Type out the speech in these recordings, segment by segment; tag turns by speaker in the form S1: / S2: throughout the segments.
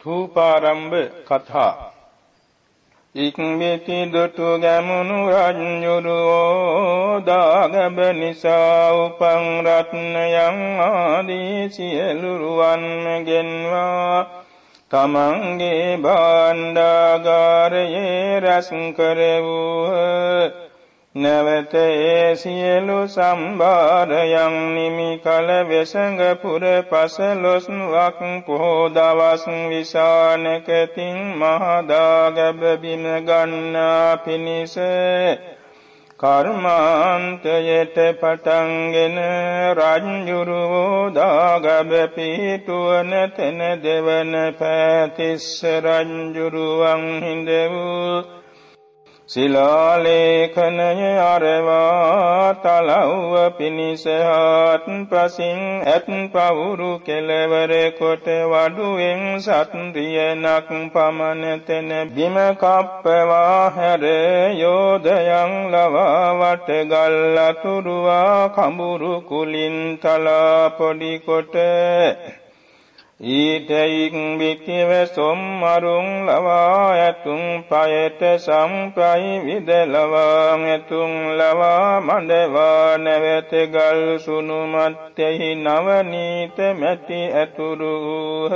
S1: ථූපාරම්භ කථා ඉක්මෙති දුටු ගැමුණු රජ්ජුරුවෝ දාගබ නිසා උපං රත්නයන් ආදී සියලු රුවන්ම ගෙන්වා තමන්ගේ භාණ්ඩාගාරයේ රැස් කරවූහ. නැවත ඒ සියලු සම්බාරයන් නිමි කල වෙසඟ පුර පසලොස්වක් පොහෝ දවස් විසානකතින් මහදාගැබ බිම ගන්නා පිණිස කර්මාන්තයට පටන්ගෙන රජ්ජුරුවෝ දාගැබ පිහිටුවන තෙන දෙවන පැතිස්ස රජ්ජුරුවන් හිඳ වූ සිලාලේඛනය අරවා තලව්ව පිණිසහත් පසින් ඇත් පවුරු කෙලවර කොට වඩුවෙන් සත්රියනක් පමණතෙන බිම කප්පවා හැර යෝධයන් ලවා වට ගල් අතුරුවා කඹුරු කුලින් තලා පොඩි කොට ඊතයින් වික්තිව සොම්මරුන් ලවා ඇතුන් පයට සම්ප්‍රයි විදලවා ඇතුන් ලවා මඩවා නැවත ගල් සුනු මත්තෙහි නවනීත මැටි ඇතුරුහ.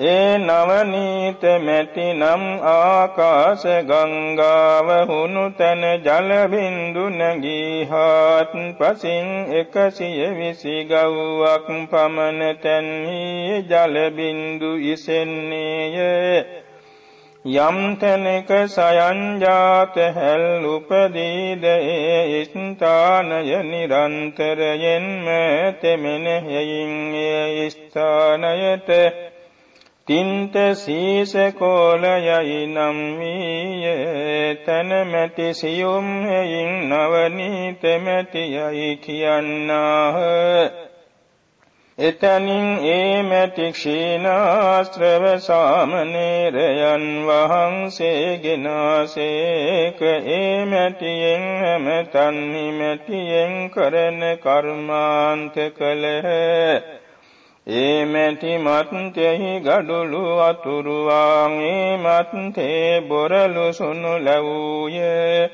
S1: ඒ නවනීත මැටි නම් ආකාශ ගංගාව හුණු තැන ජල බින්දු නැගී හාත් පසින් එකසිය විසි ගව්වක් පමණ තැන්හි ජල බින්දු ඉසෙන්නේය. යම් තැනක සයන්ජාත හැල් උපදීද ඒ ස්ථානය නිරන්තරයෙන්ම තෙමෙන හෙයින් ඒ ස්ථානයට තින්ත සීස කෝලයයි නම් වීය තන මැටි සියුම් හෙයින් නවනීත මැටියයි කියන්නාහ. එතනින් ඒ මැටි ක්ෂීනාශ්‍රව සාමනේරයන් වහන්සේගෙනාසේක ඒ මැටියෙන් හැම තන්හි මැටියෙන් කරන කර්මාන්ත කළහ. ඒ මැටි මත්තෙහි ගඩුළු අතුරුවාන් ඒ මත්තේ බොරලු සුනු ලැවූයේ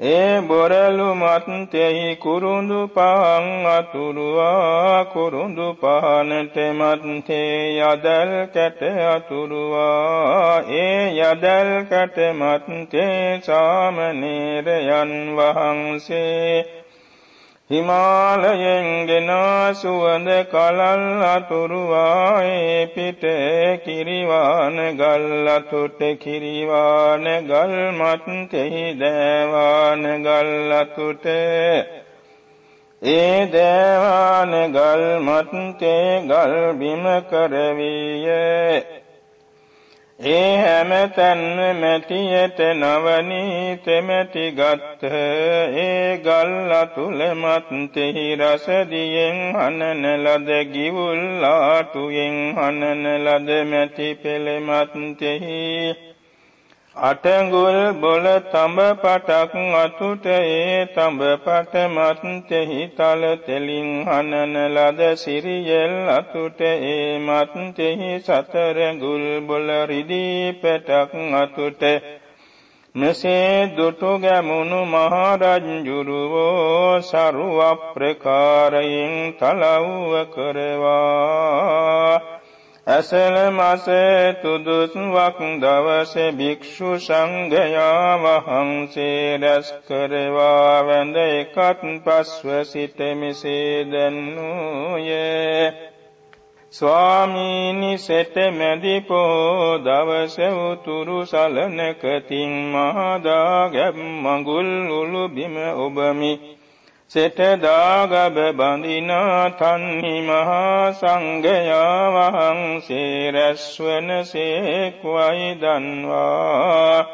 S1: ඒ බොරලු මත්තෙහි කුරුඳු පහන් අතුරුවා කුරුඳු පහනට මත්තේ යදල් කැට අතුරුවා. ඒ යදල් කැට මත්තේ සාමනේරයන් වහන්සේ හිමාලයෙන් ගෙන සුවඳ කලල් අතුරුවායේ පිට කිරිවාන ගල් අතුට කිරිවාන ගල් මත්තෙහි දෑවාන ගල් අතුට. ඒ දෑවාන ගල් මත්තේ ගල් බිම කරවීය. ඒ හැම තැන්ම මැටියට නවනීත මැටි ගත්ත ඒ ගල් අතුල මත්තෙහි රසදියෙන් හනන ලද ගිවුල් ආටුයෙන් හනන ලද මැටි පෙළ මත්තෙහි අටඟුල් බොල තඹ පටක් අතුට ඒ තඹ පට මත්තෙහි තල තෙලින් හනන ලද සිරියල් අතුට ඒ මත්තෙහි සතරඟුල් බොල රිදී පටක් අතුට මෙසේ දුටු ගැමුණු මහරජ්ජුරුවෝ සරුව ප්‍රකාරයෙන් තලව්ව කරවා ඇසල මසේ තුදුස්වක් දවස භික්‍ෂු සංඝයා වහන්සේ රැස් කරවා වැඳ එකත් පස්ව සිට මෙසේ දැන්නූයේ ස්වාමීනි සෙට මැදිපෝ දවස උතුරු සලනකතින් මහදා ගැබ් මඟුල් උළු බිම ඔබමි. සෙටදාගබ බඳිනා තන්හි මහා සංඝයා වහන්සේ රැස්වන සේක්වයි දන්වා.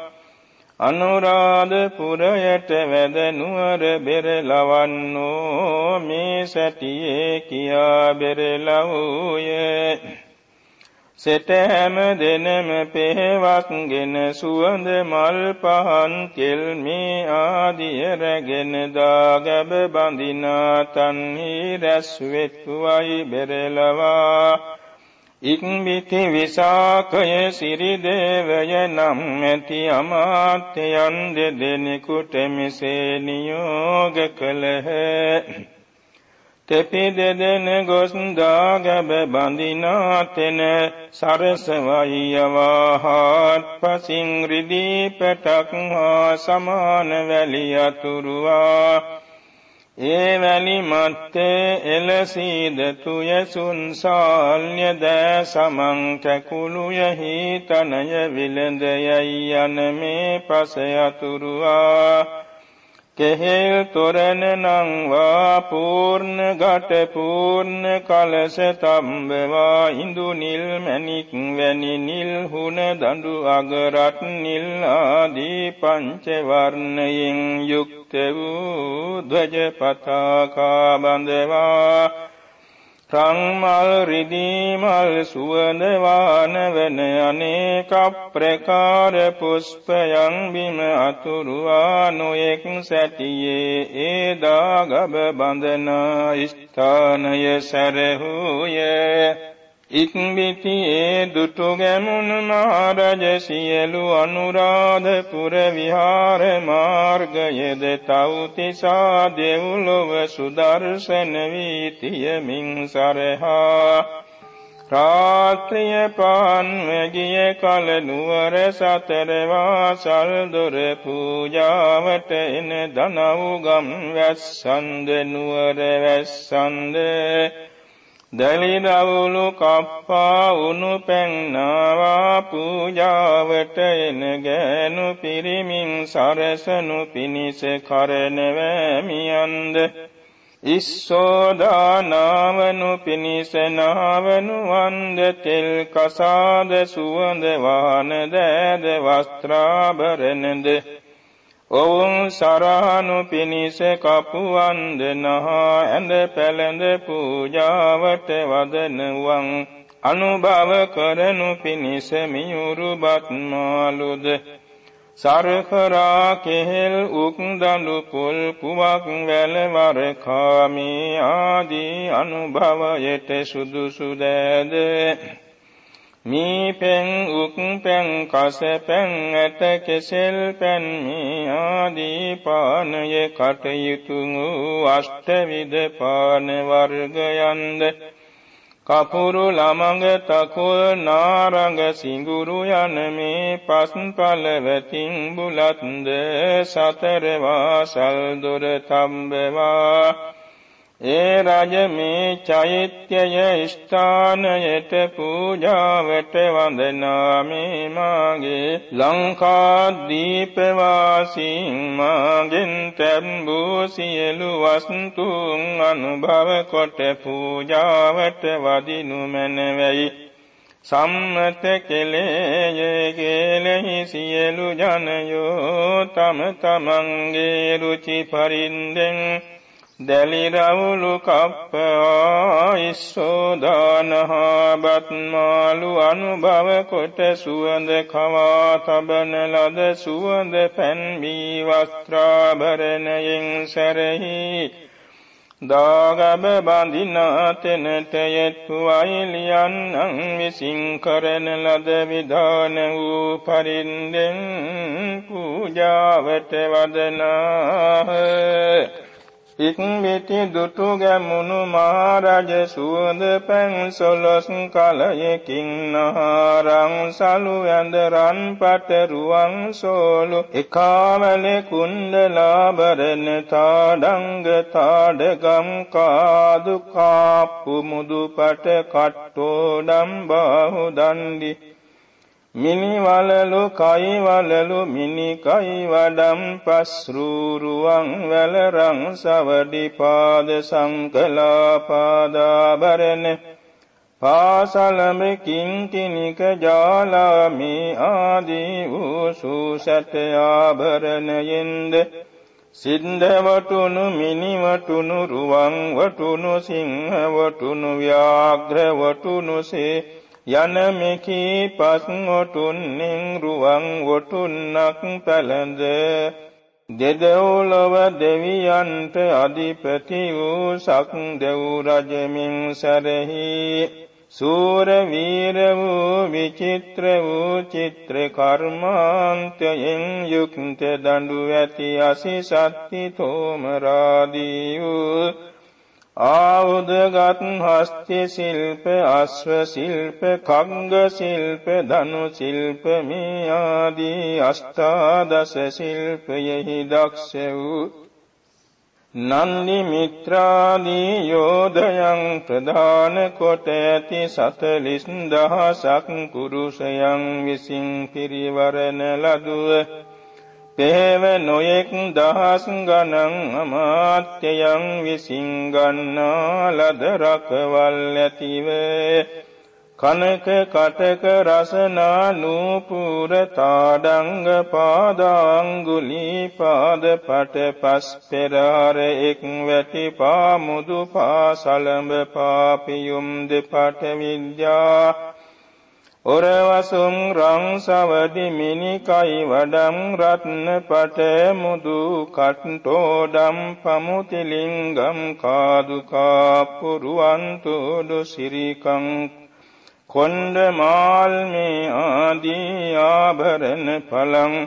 S1: අනුරාධපුරයට වැද නුවර බෙරලවන්නෝ මේ සැටියේ කියා බෙරලවූයේ. සෙට හැම දෙනම පෙහෙවක්ගෙන සුවඳ මල් පහන් කෙල් මේ ආදිය රැගෙන දාගැබ බඳිනා තන්හි රැස්වෙත්වයි බෙරලවා ඉක්බිති විසාකය සිරිදේවය නම් ඇති අමාත්‍යයන් දෙදෙනෙකුට මෙසේ නියෝග කළහ. තෙපි දෙදෙන ගොස් දාගැබ බඳිනාතෙන සරසවයියවාහත් පසින් රිදී පැටක් හා සමාන වැලි අතුරුවා. ඒ වැලි මත්තේ එලසීද තුයසුන් සාල්්‍ය දෑ සමං කැකුළුයහි තනය විලඳයයි යන මේ පසයතුරුවා කෙහෙල් තොරණ නංවා පූර්ණ ගට පූර්ණ කලස තම්බවා ඉඳු නිල් මැණික් වැනි නිල් හුන දඬු අගරත් නිල් ආදී පංච වර්ණයෙන් යුක්ත වූ ධ්වජ පතාකා බඳවා රංමල් රිදීමල් සුවඳ වානවන අනේක ප්‍රකාර පුෂ්පයන් බිම අතුරුවා නොයෙක් සැටියේ ඒදා ගබ බඳනා ස්ථානය සැරහූයේ. ඉක්බිතියේ දුටු ගැමුණු මහරජ සියලු අනුරාධපුර විහාර මාර්ගයද තවතිසා දෙව්ලොව සුදර්ශන වීතියමින් සරහා. රාත්‍රිය පාන්වැගිය කල නුවර සතරවා සල්දොර පූජාවට එන දනවුගම් වැස්සන්ද නුවර වැස්සන්ද දලිදවුලු කප්පා උනු පැන්නාවා පූජාවට එන ගෑනු පිරිමින් සරසනු පිණිස කරනවෑමියන්ද ඉස්සෝදානාවනු පිණිසනාවනු වන්ද තෙල් කසාද සුවඳ වාන දෑද වස්ත්‍රාභරණද. ඔවුන් සරහනු පිණිස කපුවන්ද නහා ඇඳ පැළඳ පූජාවට වදනවන් අනුභව කරනු පිණිස මියුරුබත් මාළුද. සරකරා කෙහෙල් උක් දඬු පුල් පුවක් වැලවර කාමී ආදී අනුභවයට සුදුසු දෑද. මී පෙන් උක් පැන් කස පැන් ඇත කෙසෙල් පැන් මේ ආදී පානය කටයුතු වූ අෂ්ටවිධ පාන වර්ගයන්ද. කපුරු ළමඟ තකුල් නාරඟ සිඟුරු යන මේ පස් පළවතින් බුලත්ද සතර වාසල් දොර තම්බවා ඒ රජ මේ චෛත්‍යය ස්ථානයට පූජාවට වඳනාමේ මාගේ ලංකාදීපවාසීන් මාගෙන් තැම්බූ සියලු වස්තුන් අනුභව කොට පූජාවට වදිනු මැනවැයි සම්මත කෙලේ කෙලෙහි සියලු ජනයෝ තම තමන්ගේ රුචි පරින්දෙන් දැලිරවුලු කප්පා ඉස්සෝදානහා බත්මාලු අනුභව කොට සුවඳ කවා තබන ලද සුවඳ පැන්වී වස්ත්‍රාභරණයෙන් සැරහි. දාගබ බඳිනාතෙනට යෙත්තු අයිලියන්නන් විසින් කරන ලද විධාන වූ පරින්දෙන් පූජාවට වදනාහ. ඉක්බිති දුටු ගැමුණු මහරජ සුවඳ පැන් සොලොස් කලයකින් නහරං සලු ඇඳ රන් පටරුවන් සෝලු එකාවල කුණ්ඩලාභරණ තාඩංග තාඩගම් කාදු කාප්පු මුදු පට කට්ටෝඩම් බාහු දණ්ඩි මිනිවලලු කයිවලලු මිනිකයි වඩම් පස්රූරුවන් වැලරං සවඩි පාද සංකලාපාදාබරණ. පාසලම කිංකිනික ජාලාමි ආදී වූ සූසැටයාභරණයෙන්ද සිද්ධවටුනු මිනිවටුනු රුවන් වටුනු සිංහවටුනු ව්‍යාග්‍රවටුනුසේ යන මෙකී පස්ඔටුන්නෙන් රුවන් වොටුන්නක් පැළඳ. දෙදවුලොව දෙවියන්ට අධිපති වූ සක් දෙව් රජමින් සැරහි. සූර වීර වූ විචිත්‍ර වූ චිත්‍ර කර්මාන්තයෙන් යුක්ත දඬු ඇති අසි සත්ති තෝමරාදී වූ ආයුධගත් හස්ති ශිල්ප අශ්ව ශිල්ප කංග ශිල්ප ධනු ශිල්ප මේ ආදී අෂ්ටාදස ශිල්පයෙහි දක්ෂ වූ නන්දි මිත්‍රාදී යෝධයන් ප්‍රධාන කොට ඇති සතලිස් දහසක් පුරුෂයන් විසින් පිරිවරණ ලදුව පෙහෙව නොයෙක් දහස් ගණන් අමාත්‍යයන් විසින් ගන්නා ලද රකවල් ඇතිවේ. කනක කටක රසනා නූපුර තාඩංග පාදාංගුලී පාද පට පස් පෙරහර එක් වැටි පාමුදු පාසලඹ පාපියුම් දෙපට විද්‍යා ඔරවසුම් රං සවදි මිනිකයි වඩම් රත්න පට මුදු කට්ටෝඩම් පමුතිලිංගම් කාදුකා පුරුවන්තුඩු සිරිකං කොණ්ඩ මාල්මේ ආදී ආභරණ පලං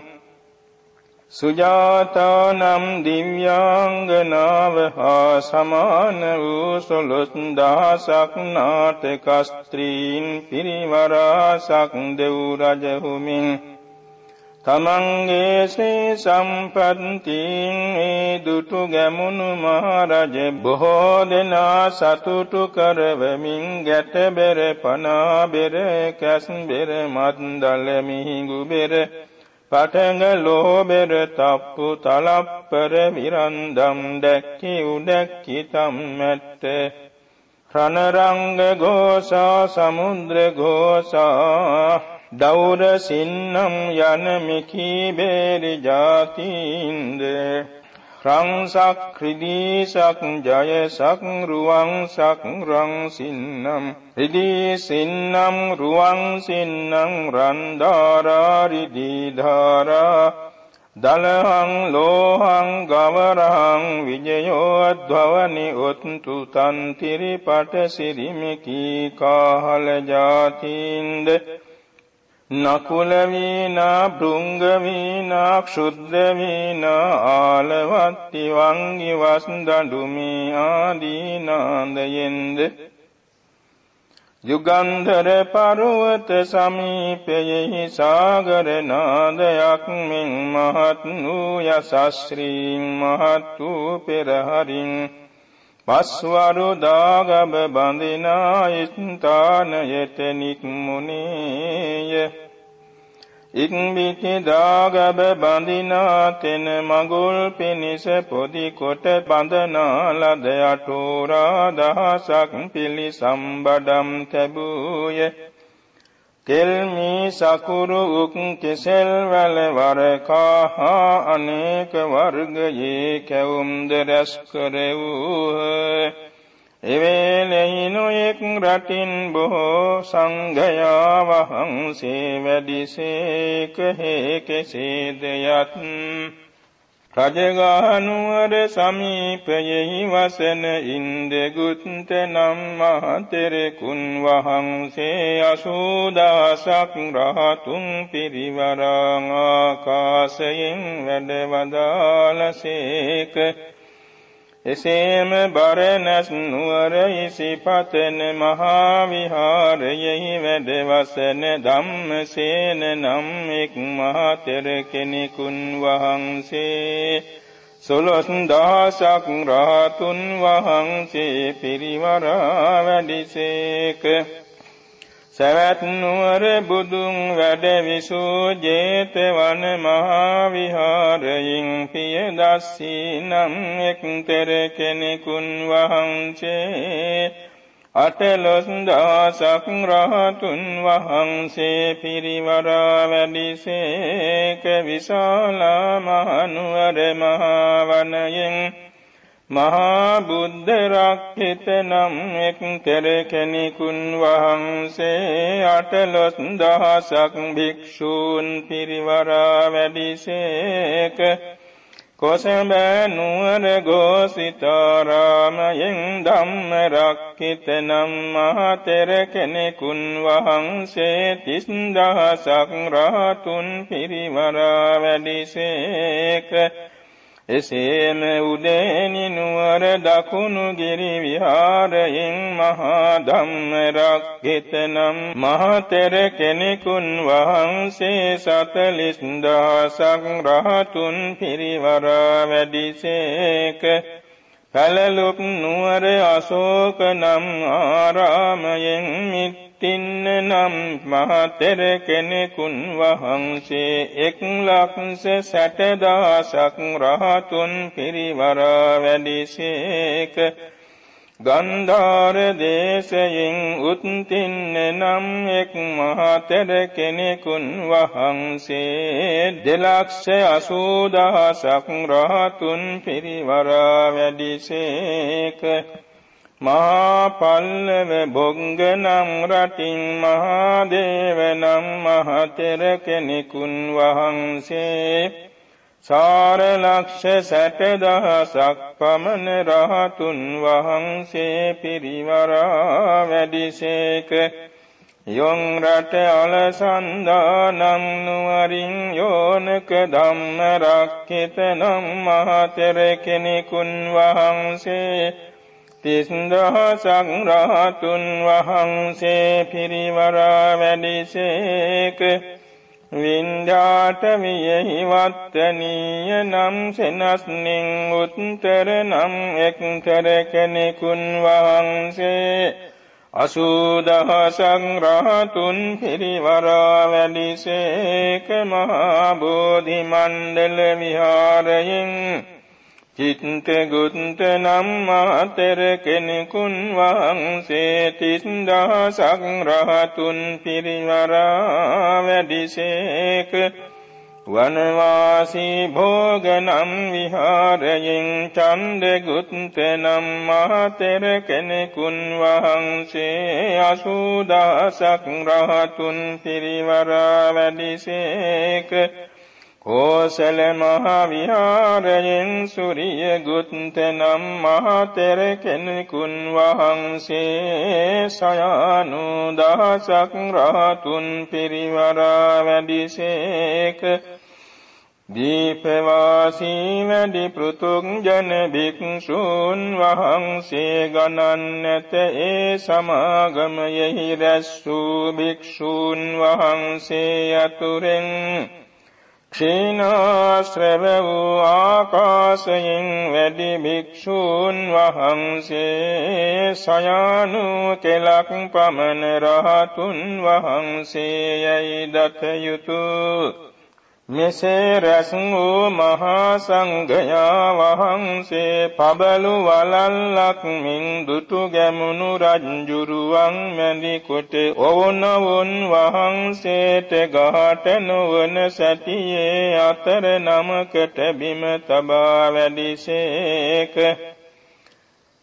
S1: සුජාතානම් දිව්‍යාංගනාව හා සමාන වූ සොළොස් දහසක් නාටක ස්ත්‍රීන් පිරිවරාසක් දෙව් රජහුමින් තමන්ගේ ශ්‍රී සම්පත්තින් ඒ දුටු ගැමුණු මහරජ බොහෝ දෙනා සතුටු කරවමින් ගැට බෙර පනා බෙර කැස් බෙර මත්දල මිහිඟු බෙර පටඟ ලෝ බෙර තප්පු තලප්පර විරන්දම් දැක්කි උදැක්කි තම්මැට්ට රණරංග ගෝසා සමුද්‍ර ගෝසා දෞර සින්නම් යන මිකී බේරි ජාතින්ද. රංසක් ක්‍රිදීසක් ජයසක් රුවන්සක් රං සින්නම්. රිදී සින්නම් රුවන් සින්නම් රන්දාරා රිදීධාරා දලහං ලෝහං ගවරහං විජයෝද්වවනි ඔත්තු තන්තිරි පට සිරිමිකී කාහල ජාතින්ද. නකුල වීනා බෘංග වීනා ක්ෂුද්ද වීනා ආලවත්ති වංගි වස් දඬුමි ආදී නාදයෙන්ද යුගන්ධර පර්වත සමීපයෙහි සාගර නාදයක් මෙන් මහත් වූ යසස්ශ්‍රී මහත් වූ පෙරහරින් පස්වරු දාගබ බඳිනා ස්ථානයට නික්මුණේය. ඉක්බිති දාගබ බඳිනා තෙන මගුල් පිණිස පොදි කොට බඳනා ලද අටෝරා දහසක් පිළිසම්බඩම් තැබූය. තෙල්මී සකුරු උක් කෙසෙල් වල වරකාහා අනේක වර්ගයේ කැවුම්ද රැස් කරවූහ. එවේලෙහි නොයෙක් රටින් බොහෝ සංඝයා වහන්සේ වැඩිසේක හේ කෙසේද යත් රජගහනුවර සමීපයෙහි වසන ඉන්දගුත්ත නම් මහතෙරකුන් වහන්සේ අසූදාසක් රහතුන් පිරිවරං ආකාසයෙන් වැඩවදාලසේක එසේම බරණැස් නුවර ඉසිපතන මහා විහාරයෙහි වැඩවසන ධම්මසේන නම් එක් මහතෙර කෙනෙකුන් වහන්සේ. සොළොස් දහසක් රාතුන් වහන්සේ පිරිවරා වැඩිසේක. සැවැත් නුවර බුදුන් වැඩ විසූ ජේතවන මහා විහාරයෙන් පියදස්සී නම් එක්තෙර කෙනෙකුන් වහන්සේ. අටලොස් දහසක් රහතුන් වහන්සේ පිරිවරා වැඩිසේක විශාලා මහනුවර මහාවනයෙන් මහා බුද්ධ රක්ඛිත නම් එක් කර කෙනෙකුන් වහන්සේ අටලොස් දහසක් භික්ෂූන් පිරිවරා වැඩිසේක. කොසඹ නුවර ගෝසිතාරාමයෙන් ධම්ම රක්කිත නම් මහතෙර කෙනෙකුන් වහන්සේ තිස් දහසක් රහතුන් පිරිවරා වැඩිසේක. එසේම උදේනි නුවර දකුණු ගිරි විහාරයෙන් මහා ධම්ම රක්කිත නම් මහතෙර කෙනෙකුන් වහන්සේ සතලිස් දහසක් රහතුන් පිරිවරා වැඩිසේක. පැලලුක් නුවර අශෝක නම් ආරාමයෙන් මිත් තින්න නම් මහතෙර කෙනෙකුන් වහන්සේ එක් ලක්ෂ සැටදාසක් රහතුන් පිරිවරා වැඩිසේක. ගන්ධාර දේශයෙන් උත්තින්න නම් එක් මහතෙර කෙනෙකුන් වහන්සේ දෙලක්ෂ අසූදහසක් රහතුන් පිරිවරා වැඩිසේක. මහා පල්ලව බොංග නම් රටින් මහාදේව නම් මහතෙර කෙනෙකුන් වහන්සේ. සාර ලක්ෂ සැට දහසක් පමණ රහතුන් වහන්සේ පිරිවරා වැඩිසේක. යොන් රට අලසන්දා නම් නුවරින් යෝනක ධම්ම රක්කිත නම් මහතෙර කෙනෙකුන් වහන්සේ. තිස්දහසක් රහතුන් වහන්සේ පිරිවරා වැඩිසේක. වින්ධාට වියෙහි වත්තනීය නම් සෙනස්නින් උත්තර නම් එක්කර කෙනෙකුන් වහන්සේ. අසූදහසක් රහතුන් පිරිවරා වැඩිසේක. මහා බෝධි මණ්ඩල විහාරයෙන් චිත්ත ගුත්ත නම් මාතර කෙනෙකුන් වහන්සේ තිස්දහසක් රහතුන් පිරිවරා වැඩිසේක. වනවාසී භෝග නම් විහාරයෙන් චන්ද ගුත්ත නම් මාතර කෙනෙකුන් වහන්සේ අසූදහසක් රහතුන් පිරිවරා වැඩිසේක. කෝසල මහ විහාරයෙන් සුරිය ගුත්ත නම් මහතෙර කෙනෙකුන් වහන්සේ සයානු දහසක් රහතුන් පිරිවරා වැඩිසේක. දීපවාසී වැඩි පෘතුග්ජන භික්ෂූන් වහන්සේ ගණන් නැත ඒ සමාගමයෙහි රැස් වූ භික්ෂූන් වහන්සේ අතුරෙන් ක්ෂීනාශ්‍රව වූ ආකාශයෙන් වැඩි භික්ෂූන් වහන්සේ සයානු කෙලක් පමණ රහතුන් වහන්සේ යැයි දත යුතුය මෙසේ රැස් වූ මහා සංඝයා වහන්සේ පබළු වලල්ලක් මින් දුටු ගැමුණු රජ්ජුරුවන් මැදි කොට ඔවුනවුන් වහන්සේට ගහට නොවන සැටියේ අතර නමකට බිම තබා වැඩිසේක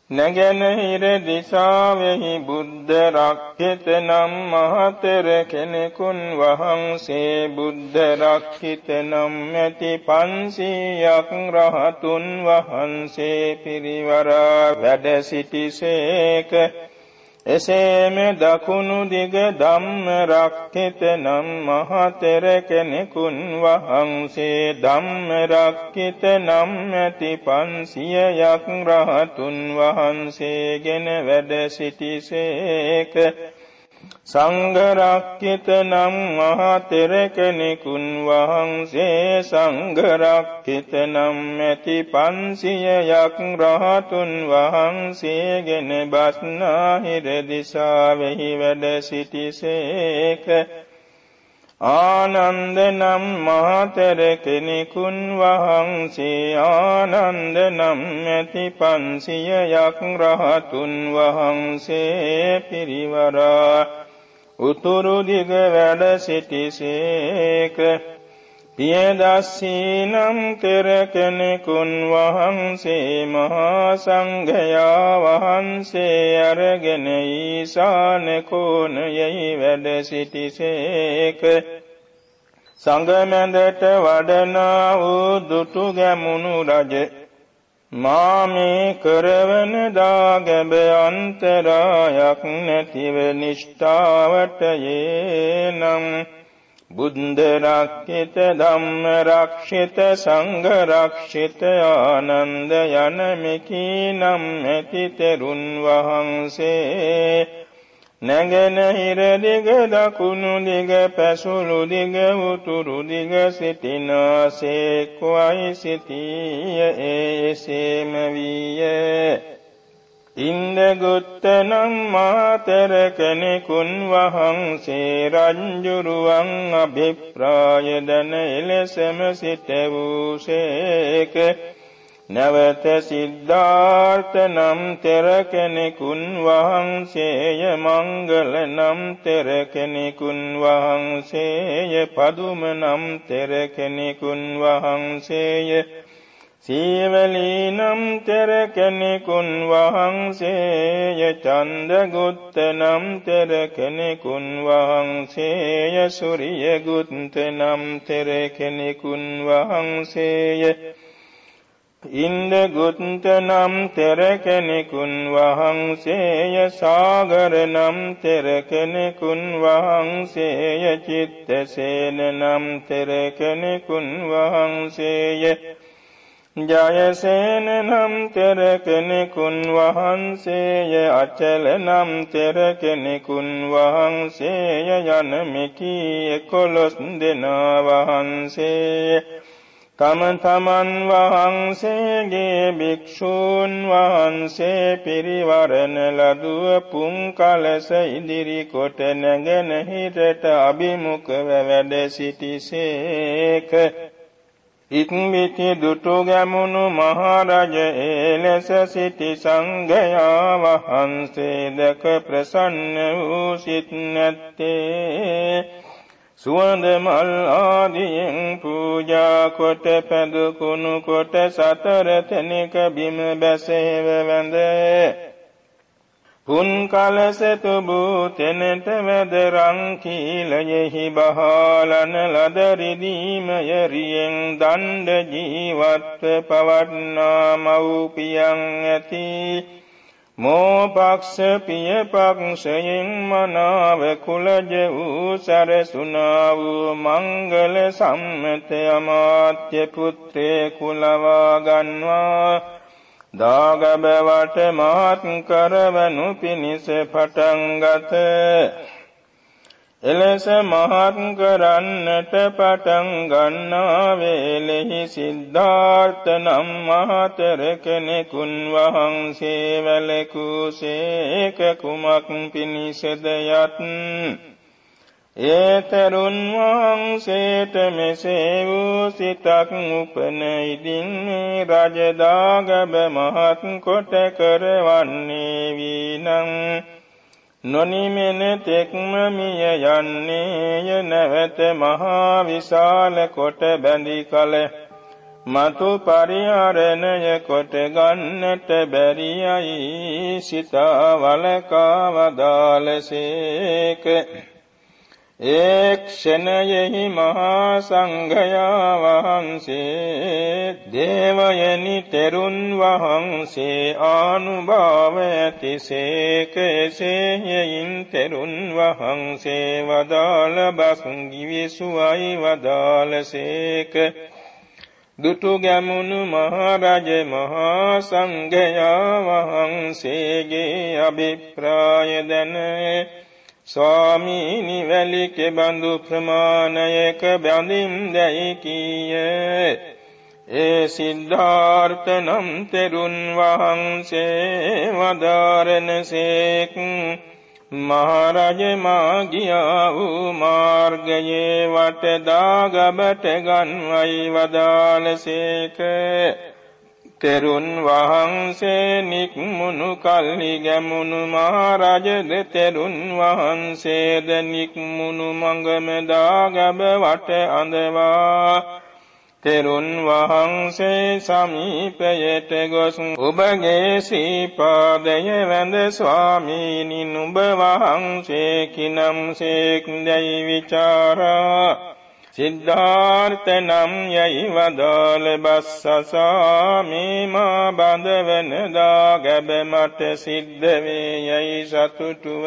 S1: නැගෙනහිර දිසාවෙහි බුද්ධ රක්ඛිත නම් මහතර කෙනෙකුන් වහන්සේ බුද්ධ රක්ඛිත නම් ඇති පන්සියක් රහතුන් වහන්සේ පිරිවරා වැඩ සිටිසේක එසේම දකුණු දිග ධම්ම රක්කිත නම් මහතෙර කෙනෙකුන් වහන්සේ. ධම්ම රක්කිත නම් ඇති පන්සියයක් රහතුන් වහන්සේගෙන වැඩ සිටිසේක සංඝරක්කිත නම් මහතෙර කෙනෙකුන් වහන්සේ සංඝරක්කිත නම් ඇති පන්සියයක් රහතුන් වහන්සේගෙන බස්නාහිර දිසාවෙහි වැඩ සිටිසේක ආනන්ද නම් මහතර කෙනෙකුන් වහන්සේ ආනන්ද නම් ඇති පන්සියයක් රහතුන් වහන්සේ පිරිවරා. උතුරු දිග වැඩ සිටිසේක පියදස්සී නම් තෙර කෙනෙකුන් වහන්සේ මහා සංඝයා වහන්සේ අරගෙන ඊසාන කෝණයෙහි වැඩ සිටිසේක සංගමැදට වඩනා වූ දුටු ගැමුණු රජ මා මේ කරවන දාගැබ අන්තරායක් නැතිව නිෂ්ඨාවට යේනම්. බුද්ධ රක්කිත ධම්ම රක්ෂිත සංඝ රක්ෂිත ආනන්ද යන මෙකී නම් ඇති තෙරුන් වහන්සේ. නැගෙනහිර දිග දකුණු දිග පැසුළු දිග උතුරු දිග සිටිනාසේක් වයි සිටිය ඒසේම විය. ඉන්දගුත්තනම් මාතර කෙනෙකුන් වහන්සේ රංජුරුවන් අභිප්‍රාය දන එලෙසම සිට වූසේක නැවත සිද්ධාර්ථ නම් තෙර කෙනෙකුන් වහන්සේය මංගල නම් තෙර කෙනෙකුන් වහන්සේය පදුම නම් තෙර කෙනෙකුන් වහන්සේය සීවලීනම් තෙර කෙනෙකුන් වහන්සේය චන්දගුත්ත නම් තෙර කෙනෙකුන් වහන්සේය සුරියගුත්ත නම් තෙර කෙනෙකුන් වහන්සේය. ඉන්දගුත්ත නම් තෙර කෙනෙකුන් වහන්සේය සාගර නම් තෙර කෙනෙකුන් වහන්සේය චිත්තසේන නම් තෙර කෙනෙකුන් වහන්සේය. ජයසේන නම් තෙර කෙනෙකුන් වහන්සේය අචල නම් තෙර කෙනෙකුන් වහන්සේය යන මෙකී එකොළොස් දෙනා වහන්සේ තම තමන් වහන්සේගේ භික්ෂූන් වහන්සේ පිරිවරණ ලදුව පුන් කලස ඉදිරි කොට නැගෙනහිරට අභිමුඛව වැඩ සිටිසේක ඉක්මිති දුටු ගැමුණු මහරජ එලෙස සිටි සංඝයා වහන්සේ දැක ප්‍රසන්න වූ සිත් නැත්තේ. සුවඳ මල් ආදියෙන් පූජා කොට පැදුකුණු කොට සතර තැනික බිම බැසේව වැඳේ. පුන් කලසතු භූතෙනට වැදරං කීලයෙහි බහාලන ලද රිදීම යරියෙන් දණ්ඩ ජීවත්ව පවත්නා මව්පියන් ඇති. මෝපක්ෂ පිය පක්ෂයෙන් මනාව කුලජ වූ සරසුනා වූ මංගල සම්මත අමාත්‍ය පුත්‍රේ කුලවා ගන්වා. දාගබවට මහත් කරවනු පිණිස පටන්ගත එලෙස මහත් කරන්නට පටන් ගන්නා වේලෙහි සිද්ධාර්ථ නම් මහතර කෙනෙකුන් වහන්සේ වැලකුසේක කුමක් පිණිසද යත්? ඒතරුන් වහන්සේට මෙසේ වූ සිතක් උපන ඉදින් මේ රජදාගබ මහත් කොට කරවන්නේ වීනම් නොනිමෙන තෙක්ම මිය යන්නේය නැවත මහා විශාල කොට බැඳි කල. මතු පරිහරණය කොට ගන්නට බැරියයි සිතා වලකා වදාලසේක ඒ ක්ෂණයෙහි මහා සංඝයා වහන්සේ දේවයනි තෙරුන් වහන්සේ ආනුභාව ඇතිසේක එසේයයින් තෙරුන් වහන්සේ වදාළ බස්ගිවිසුවයි වදාළසේක දුටු ගැමුණු මහරජ මහා සංඝයා වහන්සේගේ අභිප්‍රාය දැනේ ස්වාමීනි වැලි කෙබඳු ප්‍රමාණයක බැඳින් දැයි කීය. ඒ සිද්ධාර්ථ නම් තෙරුන් වහන්සේ වදාරනසේක් මහරජ මාගියා වූ මාර්ගයේ වටදාගබට ගන්වයි වදාලසේක තෙරුන් වහන්සේ නික්මුණු කල්හි ගැමුණු මහරජද තෙරුන් වහන්සේද නික්මුණු මඟමදාගැබ වට අඳවා. තෙරුන් වහන්සේ සමීපයට ගොස් ඔබගේ සීපාදය වැඳ ස්වාමීනි නුඹ වහන්සේ කිනම් සේක් දැයි විචාරා. සිද්ධාර්ථ නම් යයි වදාළ බස්සසා මේමා බඳවන දා ගැබ මට සිද්ධ වේ යයි සතුටුව.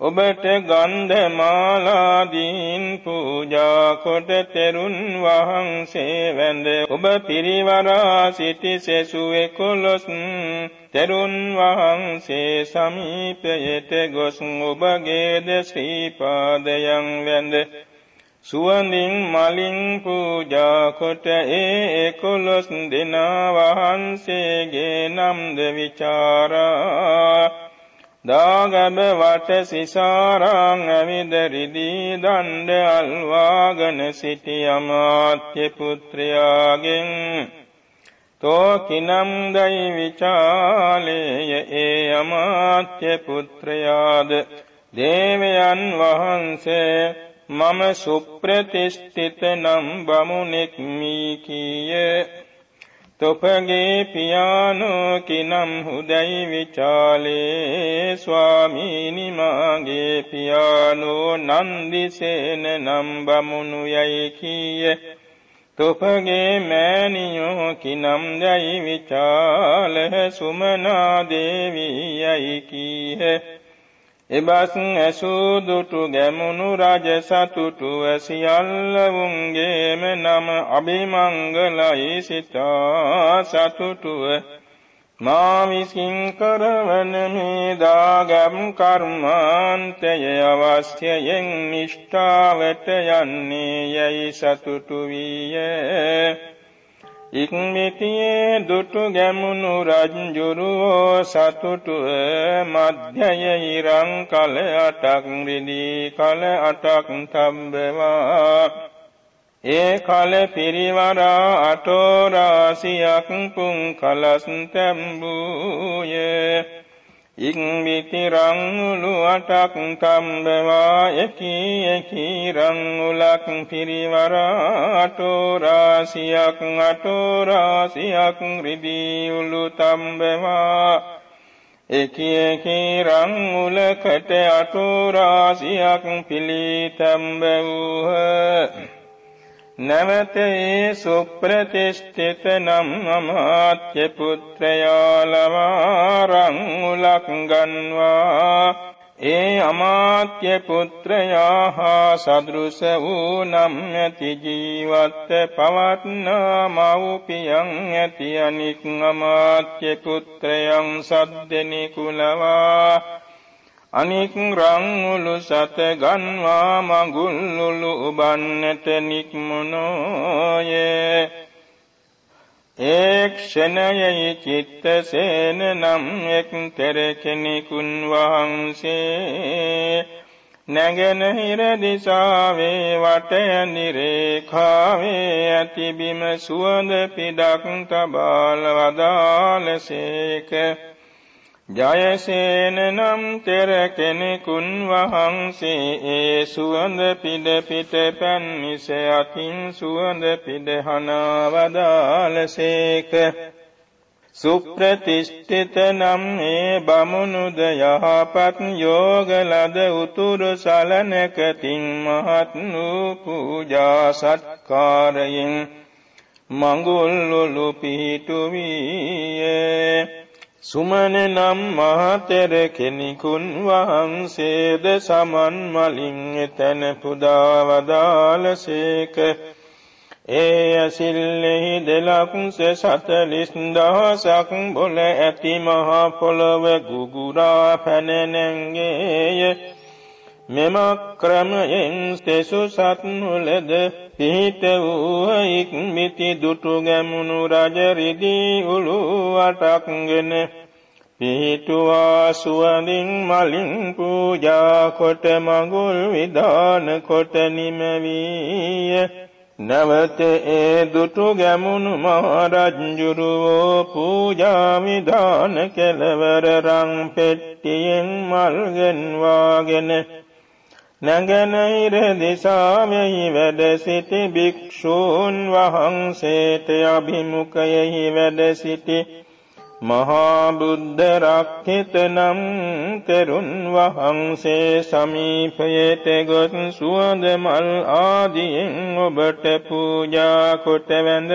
S1: ඔබට ගන්ධ මාලාදීන් පූජා කොට තෙරුන් වහන්සේ වැඳ. ඔබ පිරිවරා සිටි සෙසුවේ කොළොස් තෙරුන් වහන්සේ සමීපයට ගොස්. ඔබගේද ශ්‍රී පාදයන් වැඳ. සුවඳින් මලින් පූජා කොට ඒ එකොළොස් දෙනා වහන්සේගේ නම්ද විචාරා දාගබ වට සිසාරං ඇවිද රිදී දණ්ඩ අල්වාගෙන සිටි අමාත්‍ය පුත්‍රයාගෙන්. තෝකිනම් දයි විචාලේය ඒ අමාත්‍ය පුත්‍රයාද? දේවයන් වහන්සේ මම සුප්‍රතිෂ්ඨිත නම් බමුණෙක් මී කීය තොපගේ පියානෝ කිනම් හුදයි විචාලේ ස්වාමීනි මාගේ පියානෝ නන්දිසේන නම් බමුණු යයි කීය. තොපගේ මෑණියෝ කිනම් යයි විචාල සුමනා දේවී යයි කීහ. එබස් ඇසූ දුටු ගැමුණු රජ සතුටුව සියල්ලවුන්ගේම නම අභිමංගලයි සිතා සතුටුව. මා විසින් කරවන මේ දාගම් කර්මාන්තය අවශ්‍යයෙන් නිෂ්ඨාවට යන්නේ යයි සතුටු වීය. ඉක්මිතියේ දුටු ගැමුණු රජ්ජුරුවෝ සතුටුව මධ්‍යය ඉරං කල අටක් රිදී කල අටක් තම්බවා ඒ කල පිරිවරා අටෝරාසියක් පුන් කලස් තැම්බූයේ. ඉක්මිති රංගුළු අටක් තම්බවා එකී එකී රංගුලක් පිරිවරා අටෝරාසියක් අටෝරාසියක් රිදී උළු තම්බවා එකී එකී රංගුලකට අටෝරාසියක් පිළි තම්බවූහ. නැවත ඒ සුප්‍රතිෂ්ඨිත නම් අමාත්‍ය පුත්‍රයා ලවා රංගුලක් ගන්වා ඒ අමාත්‍ය පුත්‍රයා හා සදෘස වූ නම් ඇති ජීවත් පවත්නා මව්පියන් ඇති අනික් අමාත්‍ය පුත්‍රයන් සද්දෙනෙකු ලවා අනික් රංගුළු සත ගන්වා මගුල්ලුළු උබන්නට නික්මුණෝයේ. ඒ ක්ෂණයෙහි චිත්තසේන නම් එක් තෙර කෙනෙකුන් වහන්සේ. නැගෙනහිර දිසාවේ වටය නිරේඛාවේ ඇති බිම සුවඳ පිඩක් තබාල වදාලසේක ජයසේන නම් තෙර කෙනෙකුන් වහන්සේ ඒ සුවඳ පිඩ පිට පැන්නිස අතින් සුවඳ පිඩහනවදාලසේක සුප්‍රතිෂ්ඨිත නම් ඒ බමුණුද යහපත් යෝගලද උතුරු සලනකතින් මහත් වූ පූජා සත්කාරයෙන් මඟුල්ලුලු පිහිටුවීයේ. සුමන නම් මහතෙර කෙනෙකුන් වහන්සේද සමන් මලින් එතැන පුදා වදාලසේක ඒ ඇසිල්ලෙහි දෙලක්ස සතලිස් දහසක් බොල ඇති මහා පොළොව ගුගුරා පැනනැංගේය මෙම ක්‍රමයෙන් තෙසු සත්නුලද පිහිට වූ ඉක්මිති දුටු ගැමුණු රජරිදී උළු අටක්ගෙන පිහිටුවා සුවඳින් මලින් පූජා කොට මඟුල් විධාන කොට නිමවීය. නැවත ඒ දුටු ගැමුණු මහරජ්ජුරුවෝ පූජා විධාන කෙළවර රං පෙට්ටියෙන් මල්ගෙන්වාගෙන නැගනහිර දිසාවෙහි වැඩ සිටි භික්ෂූන් වහන්සේට අභිමුඛයෙහි වැඩ සිටි මහා බුද්ධ රක්ඛිත නම් තෙරුන් වහන්සේ සමීපයට ගොස් සුවඳ මල් ආදියෙන් ඔබට පූජා කොට වැඳ.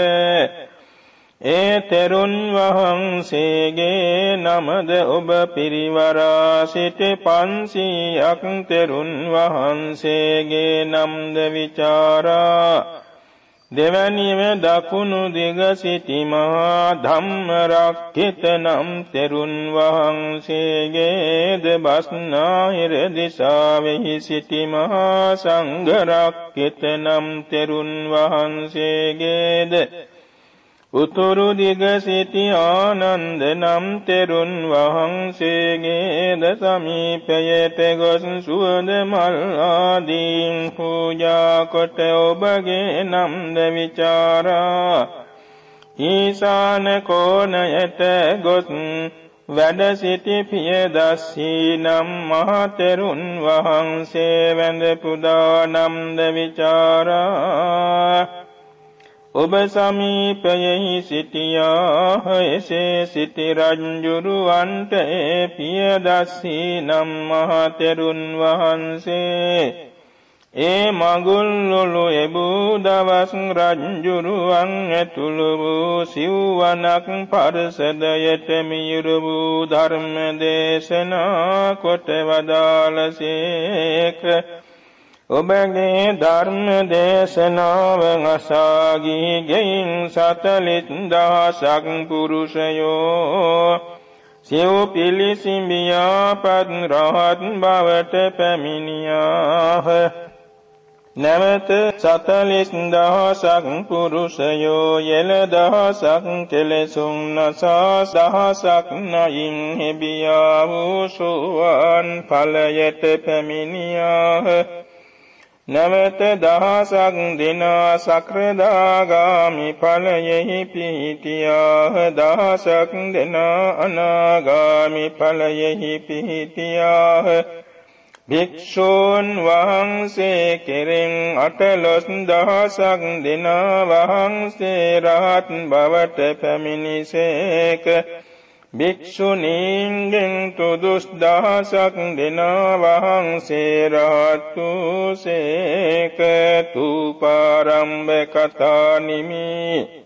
S1: ඒ තෙරුන් වහන්සේගේ නමද ඔබ පිරිවරා සිට පන්සීයක් තෙරුන් වහන්සේගේ නම්ද විචාරා. දෙවැනිව දකුණු දිග සිටි මහා ධම්මරක්ඛිත නම් තෙරුන් වහන්සේගේද බස්නාහිර දිසාවෙහි සිටි මහා සංඝරක්ඛිත නම් තෙරුන් වහන්සේගේද උතුරු දිග සිටි ආනන්ද නම් තෙරුන් වහන්සේගේද සමීපයට ගොස් සුවඳ මල් ආදීන් පූජා කොට ඔබගේ නම්ද විචාරා. ඊසාන කෝණයට ගොස් වැඩ සිටි පියදස්සී නම් මහතෙරුන් වහන්සේ වැඳ පුදා නම්ද විචාරා. ඔබ සමීපයෙහි සිටියාහ එසේ සිටි රජ්ජුරුවන්ට ඒ පියදස්සී නම් මහතෙරුන් වහන්සේ. ඒ මගුල්ලොලු එබූ දවස් රජ්ජුරුවන් ඇතුළු වූ සිව්වනක් පරසදයට මියුරු වූ ධර්ම දේශනා කොට වදාලසේක ඔබගේ ධර්ම දේශනාව අසාගී ගෙයින් සතලිත් දහසක් පුරුෂයෝ. සිව් පිලිසිඹියාපත් රහත් බවට පැමිණියාහ. නැවත සතලිස් දහසක් පුරුෂයෝ යෙල දහසක් කෙලෙසුම් නසා දහසක් නයින් හෙබියා වූ සුවන් ඵලයට පැමිණියාහ. නැවත දහසක් දෙනා සක්‍රදාගාමි ඵලයෙහි පිහිටියාහ. දහසක් දෙනා අනාගාමි ඵලයෙහි පිහිටියාහ. භික්ෂූන් වහන්සේ කෙරෙන් අටලොස් දහසක් දෙනා වහන්සේ රහත් බවට පැමිණිසේක. භික්ෂුණීන්ගෙන් තුදුස් දහසක් දෙනා වහන්සේ රහත් වූ සේක. තුපාරම්භ කතා නිමි